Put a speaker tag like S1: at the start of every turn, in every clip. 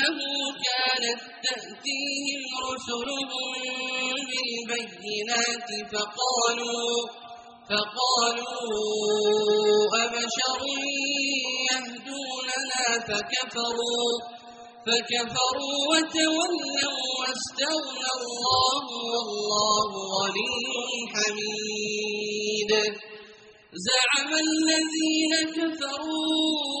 S1: بأنه كانت تأتيهم رسلهم بالبينات فقالوا فقالوا أبشر يهدوننا فكفروا فكفروا وتولوا واستغنى الله والله غني حميد زعم الذين كفروا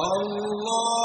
S1: الله أكبر
S2: الله